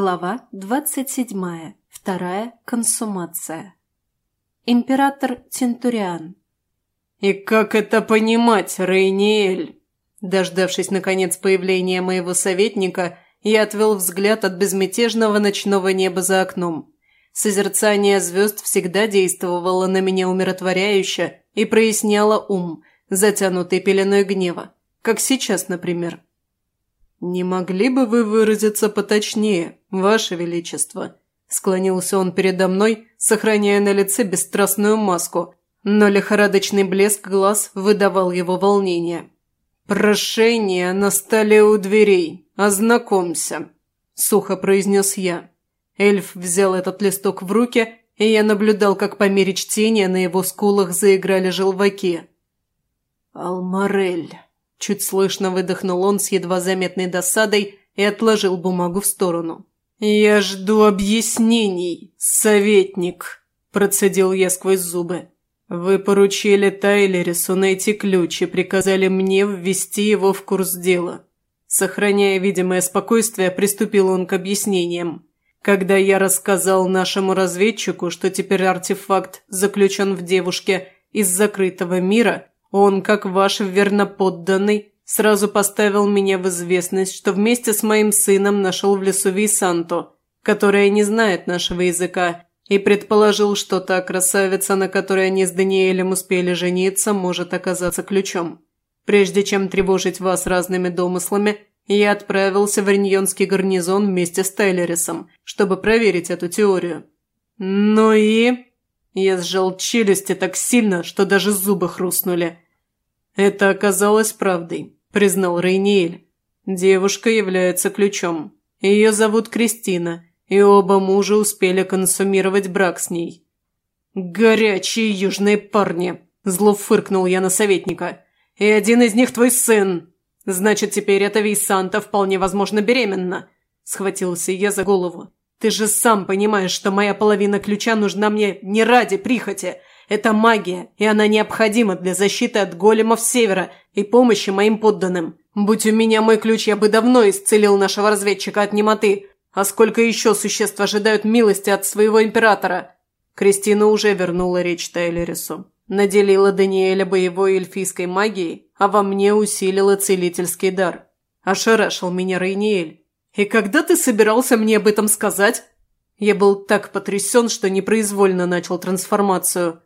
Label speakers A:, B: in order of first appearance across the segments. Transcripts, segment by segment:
A: Глава 27. Вторая консумация. Император Тентуриан.
B: «И как это понимать, Рейниэль?» Дождавшись, наконец, появления моего советника, я отвел взгляд от безмятежного ночного неба за окном. Созерцание звезд всегда действовало на меня умиротворяюще и проясняло ум, затянутый пеленой гнева, как сейчас, например. «Не могли бы вы выразиться поточнее, Ваше Величество?» Склонился он передо мной, сохраняя на лице бесстрастную маску, но лихорадочный блеск глаз выдавал его волнение. «Прошение на столе у дверей. Ознакомься», – сухо произнес я. Эльф взял этот листок в руки, и я наблюдал, как по мере чтения на его скулах заиграли желваки. «Алмарель», Чуть слышно выдохнул он с едва заметной досадой и отложил бумагу в сторону. «Я жду объяснений, советник», – процедил я сквозь зубы. «Вы поручили Тайлерису найти ключ и приказали мне ввести его в курс дела». Сохраняя видимое спокойствие, приступил он к объяснениям. Когда я рассказал нашему разведчику, что теперь артефакт заключен в девушке из закрытого мира, он, как ваш верноподданный, сразу поставил меня в известность, что вместе с моим сыном нашел в лесу Вейсанту, которая не знает нашего языка, и предположил, что та красавица, на которой они с Даниэлем успели жениться, может оказаться ключом. Прежде чем тревожить вас разными домыслами, я отправился в Риньонский гарнизон вместе с Тайлерисом, чтобы проверить эту теорию. Ну и... Я сжал челюсти так сильно, что даже зубы хрустнули. «Это оказалось правдой», – признал Рейниэль. «Девушка является ключом. Ее зовут Кристина, и оба мужа успели консумировать брак с ней». «Горячие южные парни!» – зло фыркнул я на советника. «И один из них твой сын. Значит, теперь эта Вейсанта вполне возможно беременна». Схватился я за голову. Ты же сам понимаешь, что моя половина ключа нужна мне не ради прихоти. Это магия, и она необходима для защиты от големов севера и помощи моим подданным. Будь у меня мой ключ, я бы давно исцелил нашего разведчика от немоты. А сколько еще существ ожидают милости от своего императора?» Кристина уже вернула речь Тайлерису. Наделила Даниэля боевой эльфийской магией, а во мне усилила целительский дар. Ошарашил меня Рейниэль. «И когда ты собирался мне об этом сказать?» Я был так потрясен, что непроизвольно начал трансформацию.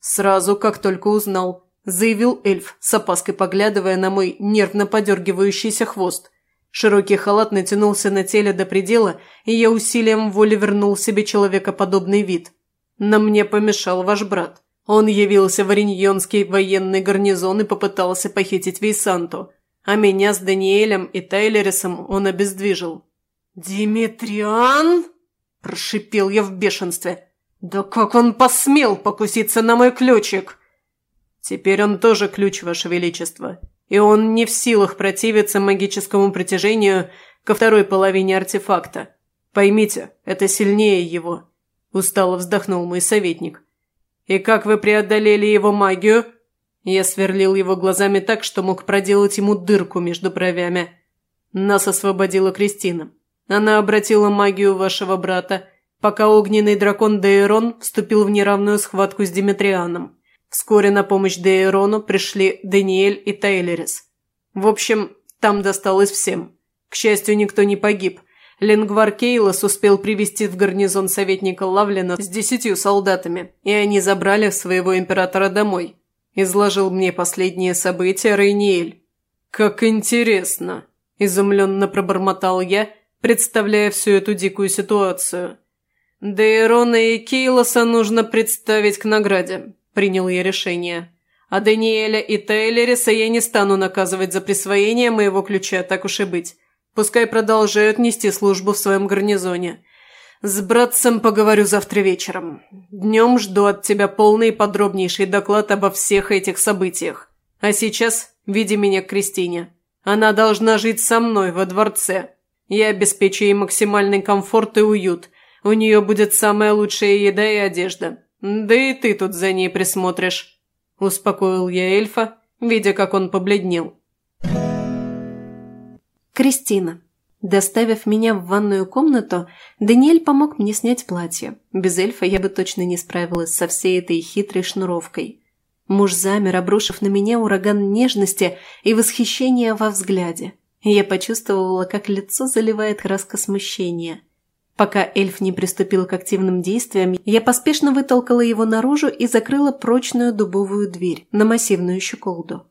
B: Сразу, как только узнал, заявил эльф, с опаской поглядывая на мой нервно подергивающийся хвост. Широкий халат натянулся на теле до предела, и я усилием воли вернул себе человекоподобный вид. На мне помешал ваш брат. Он явился в Ориньонский военный гарнизон и попытался похитить Вейсанту а меня с Даниэлем и Тайлерисом он обездвижил. «Димитриан?» – прошипел я в бешенстве. «Да как он посмел покуситься на мой ключик?» «Теперь он тоже ключ, Ваше Величество, и он не в силах противиться магическому притяжению ко второй половине артефакта. Поймите, это сильнее его», – устало вздохнул мой советник. «И как вы преодолели его магию?» Я сверлил его глазами так, что мог проделать ему дырку между бровями. Нас освободила Кристина. Она обратила магию вашего брата, пока огненный дракон Дейрон вступил в неравную схватку с Димитрианом. Вскоре на помощь Дейрону пришли Даниэль и Тайлерис. В общем, там досталось всем. К счастью, никто не погиб. Ленгвар Кейлос успел привести в гарнизон советника Лавлина с десятью солдатами, и они забрали своего императора домой изложил мне последние события Рейниэль. «Как интересно!» – изумленно пробормотал я, представляя всю эту дикую ситуацию. «Дейрона и Кейлоса нужно представить к награде», – принял я решение. «А Даниэля и Тейлериса я не стану наказывать за присвоение моего ключа, так уж и быть. Пускай продолжают нести службу в своем гарнизоне. С братцем поговорю завтра вечером. Днем жду от тебя полный и подробнейший доклад обо всех этих событиях. А сейчас веди меня к Кристине. Она должна жить со мной во дворце. Я обеспечу ей максимальный комфорт и уют. У нее будет самая лучшая еда и одежда. Да и ты тут за ней присмотришь. Успокоил я эльфа, видя, как он побледнел.
A: Кристина Доставив меня в ванную комнату, Даниэль помог мне снять платье. Без эльфа я бы точно не справилась со всей этой хитрой шнуровкой. Муж замер, обрушив на меня ураган нежности и восхищения во взгляде. Я почувствовала, как лицо заливает краска смущения. Пока эльф не приступил к активным действиям, я поспешно вытолкала его наружу и закрыла прочную дубовую дверь на массивную щеколду.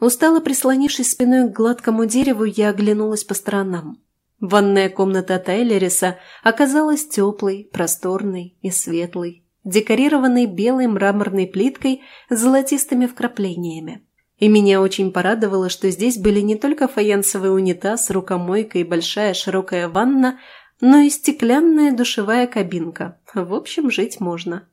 A: Устало прислонившись спиной к гладкому дереву, я оглянулась по сторонам. Ванная комната Тайлериса оказалась теплой, просторной и светлой, декорированной белой мраморной плиткой с золотистыми вкраплениями. И меня очень порадовало, что здесь были не только фаянсовый унитаз, рукомойка и большая широкая ванна, но и стеклянная душевая кабинка. В общем, жить можно.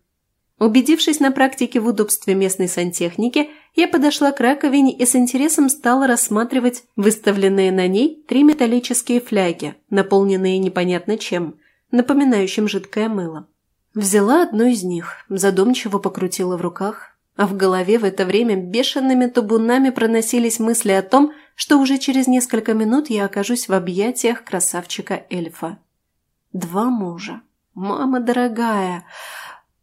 A: Убедившись на практике в удобстве местной сантехники, я подошла к раковине и с интересом стала рассматривать выставленные на ней три металлические фляги, наполненные непонятно чем, напоминающим жидкое мыло. Взяла одну из них, задумчиво покрутила в руках, а в голове в это время бешеными табунами проносились мысли о том, что уже через несколько минут я окажусь в объятиях красавчика-эльфа. Два мужа. Мама дорогая,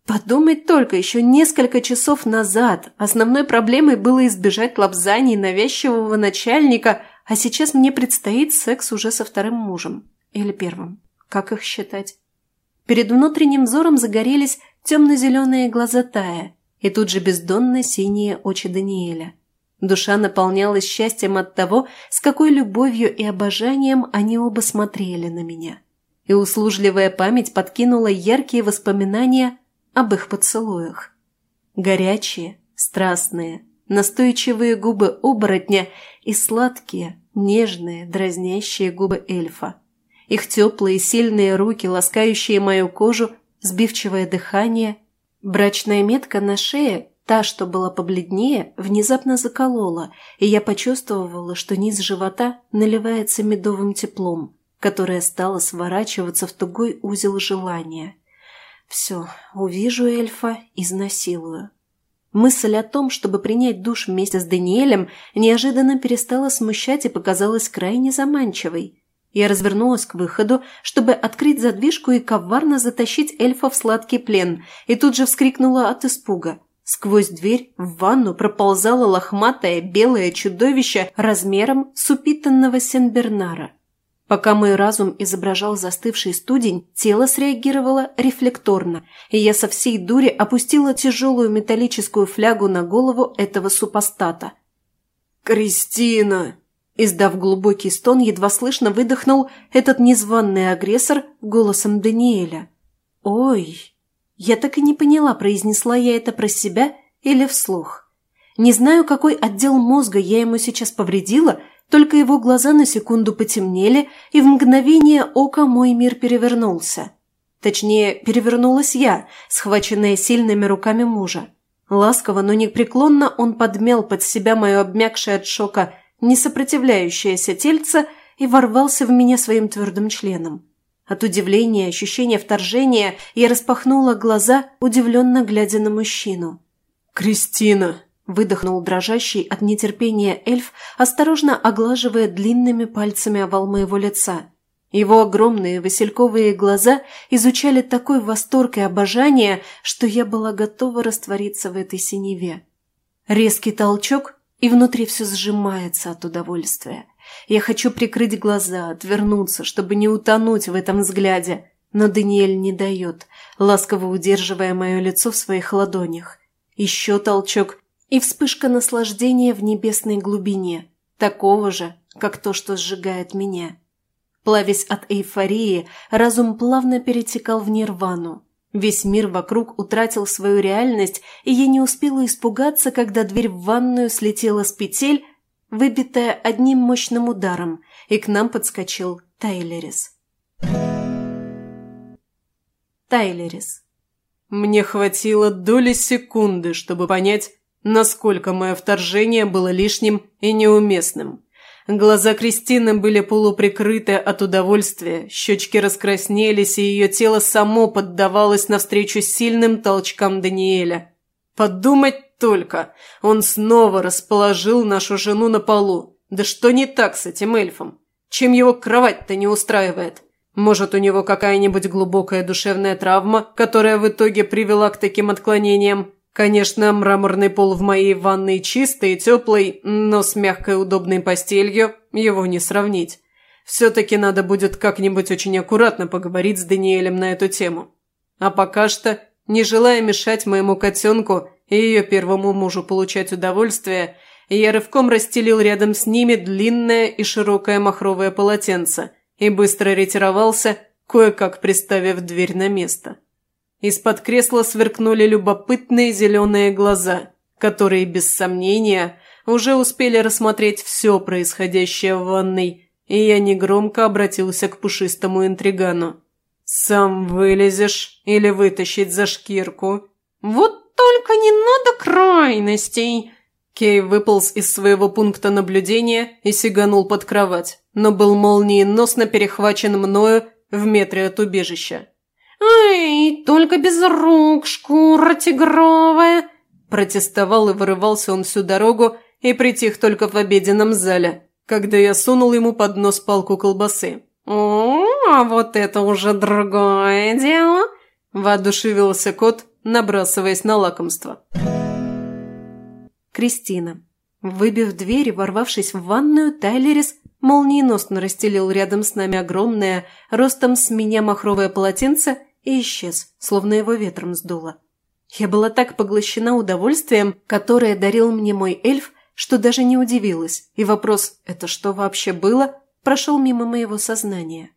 A: Подумать только, еще несколько часов назад основной проблемой было избежать лапзаний навязчивого начальника, а сейчас мне предстоит секс уже со вторым мужем. Или первым. Как их считать? Перед внутренним взором загорелись темно-зеленые глаза Тая и тут же бездонно синие очи Даниэля. Душа наполнялась счастьем от того, с какой любовью и обожанием они оба смотрели на меня. И услужливая память подкинула яркие воспоминания об их поцелуях. Горячие, страстные, настойчивые губы оборотня и сладкие, нежные, дразнящие губы эльфа. Их теплые, сильные руки, ласкающие мою кожу, сбивчивое дыхание. Брачная метка на шее, та, что была побледнее, внезапно заколола, и я почувствовала, что низ живота наливается медовым теплом, которое стало сворачиваться в тугой узел желания. Все, увижу эльфа, изнасилую. Мысль о том, чтобы принять душ вместе с Даниэлем, неожиданно перестала смущать и показалась крайне заманчивой. Я развернулась к выходу, чтобы открыть задвижку и коварно затащить эльфа в сладкий плен, и тут же вскрикнула от испуга. Сквозь дверь в ванну проползало лохматое белое чудовище размером с упитанного Сенбернара. Пока мой разум изображал застывший студень, тело среагировало рефлекторно, и я со всей дури опустила тяжелую металлическую флягу на голову этого супостата.
B: «Кристина!»
A: Издав глубокий стон, едва слышно выдохнул этот незваный агрессор голосом Даниэля. «Ой!» Я так и не поняла, произнесла я это про себя или вслух. Не знаю, какой отдел мозга я ему сейчас повредила, только его глаза на секунду потемнели, и в мгновение ока мой мир перевернулся. Точнее, перевернулась я, схваченная сильными руками мужа. Ласково, но непреклонно он подмял под себя мое обмякшее от шока несопротивляющееся тельце и ворвался в меня своим твердым членом. От удивления ощущения вторжения я распахнула глаза, удивленно глядя на мужчину.
B: «Кристина!»
A: Выдохнул дрожащий от нетерпения эльф, осторожно оглаживая длинными пальцами овал моего лица. Его огромные васильковые глаза изучали такой восторг и обожание, что я была готова раствориться в этой синеве. Резкий толчок, и внутри все сжимается от удовольствия. Я хочу прикрыть глаза, отвернуться, чтобы не утонуть в этом взгляде, но Даниэль не дает, ласково удерживая мое лицо в своих ладонях. Еще толчок, и вспышка наслаждения в небесной глубине, такого же, как то, что сжигает меня. Плавясь от эйфории, разум плавно перетекал в нирвану. Весь мир вокруг утратил свою реальность, и я не успела испугаться, когда дверь в ванную слетела с петель, выбитая одним мощным ударом, и к нам подскочил Тайлерис. Тайлерис.
B: Мне хватило доли секунды, чтобы понять, насколько мое вторжение было лишним и неуместным. Глаза Кристины были полуприкрыты от удовольствия, щечки раскраснелись, и ее тело само поддавалось навстречу сильным толчкам Даниэля. Подумать только, он снова расположил нашу жену на полу. Да что не так с этим эльфом? Чем его кровать-то не устраивает? Может, у него какая-нибудь глубокая душевная травма, которая в итоге привела к таким отклонениям? Конечно, мраморный пол в моей ванной чистый и теплый, но с мягкой удобной постелью его не сравнить. Все-таки надо будет как-нибудь очень аккуратно поговорить с Даниэлем на эту тему. А пока что, не желая мешать моему котенку и ее первому мужу получать удовольствие, я рывком расстелил рядом с ними длинное и широкое махровое полотенце и быстро ретировался, кое-как приставив дверь на место. Из-под кресла сверкнули любопытные зеленые глаза, которые, без сомнения, уже успели рассмотреть все происходящее в ванной, и я негромко обратился к пушистому интригану. «Сам вылезешь или вытащить за шкирку?»
A: «Вот только не надо крайностей!»
B: Кей выполз из своего пункта наблюдения и сиганул под кровать, но был молниеносно перехвачен мною в метре от убежища.
A: «Эй, только без рук, шкура тигровая!»
B: Протестовал и вырывался он всю дорогу и притих только в обеденном зале, когда я сунул ему под нос палку колбасы.
A: «О, а вот это уже другое дело!»
B: – воодушевился кот, набрасываясь на лакомство.
A: Кристина. Выбив дверь и ворвавшись в ванную, Тайлерис молниеносно расстелил рядом с нами огромное, ростом с меня махровое полотенце и исчез, словно его ветром сдуло. Я была так поглощена удовольствием, которое дарил мне мой эльф, что даже не удивилась, и вопрос «это что вообще было?» прошел мимо моего сознания.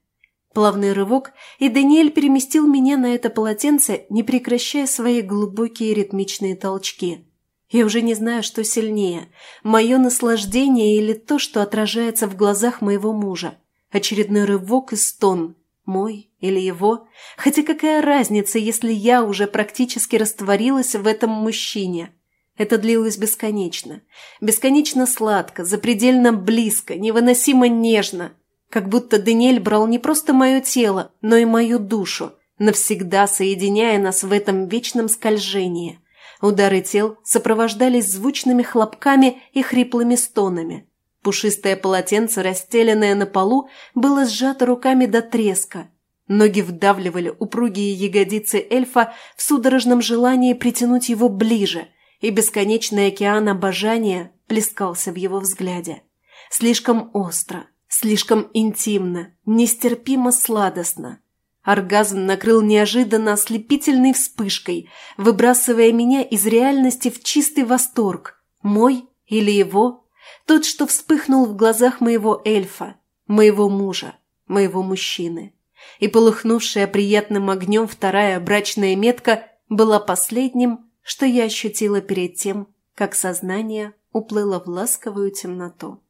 A: Плавный рывок, и Даниэль переместил меня на это полотенце, не прекращая свои глубокие ритмичные толчки. Я уже не знаю, что сильнее – мое наслаждение или то, что отражается в глазах моего мужа. Очередной рывок и стон – мой или его? Хотя какая разница, если я уже практически растворилась в этом мужчине? Это длилось бесконечно. Бесконечно сладко, запредельно близко, невыносимо нежно. Как будто Даниэль брал не просто мое тело, но и мою душу, навсегда соединяя нас в этом вечном скольжении. Удары тел сопровождались звучными хлопками и хриплыми стонами. Пушистое полотенце, расстеленное на полу, было сжато руками до треска. Ноги вдавливали упругие ягодицы эльфа в судорожном желании притянуть его ближе, и бесконечный океан обожания плескался в его взгляде. Слишком остро, слишком интимно, нестерпимо сладостно. Оргазм накрыл неожиданно ослепительной вспышкой, выбрасывая меня из реальности в чистый восторг. Мой или его тот, что вспыхнул в глазах моего эльфа, моего мужа, моего мужчины. И полыхнувшая приятным огнем вторая брачная метка была последним, что я ощутила перед тем, как сознание уплыло в ласковую темноту.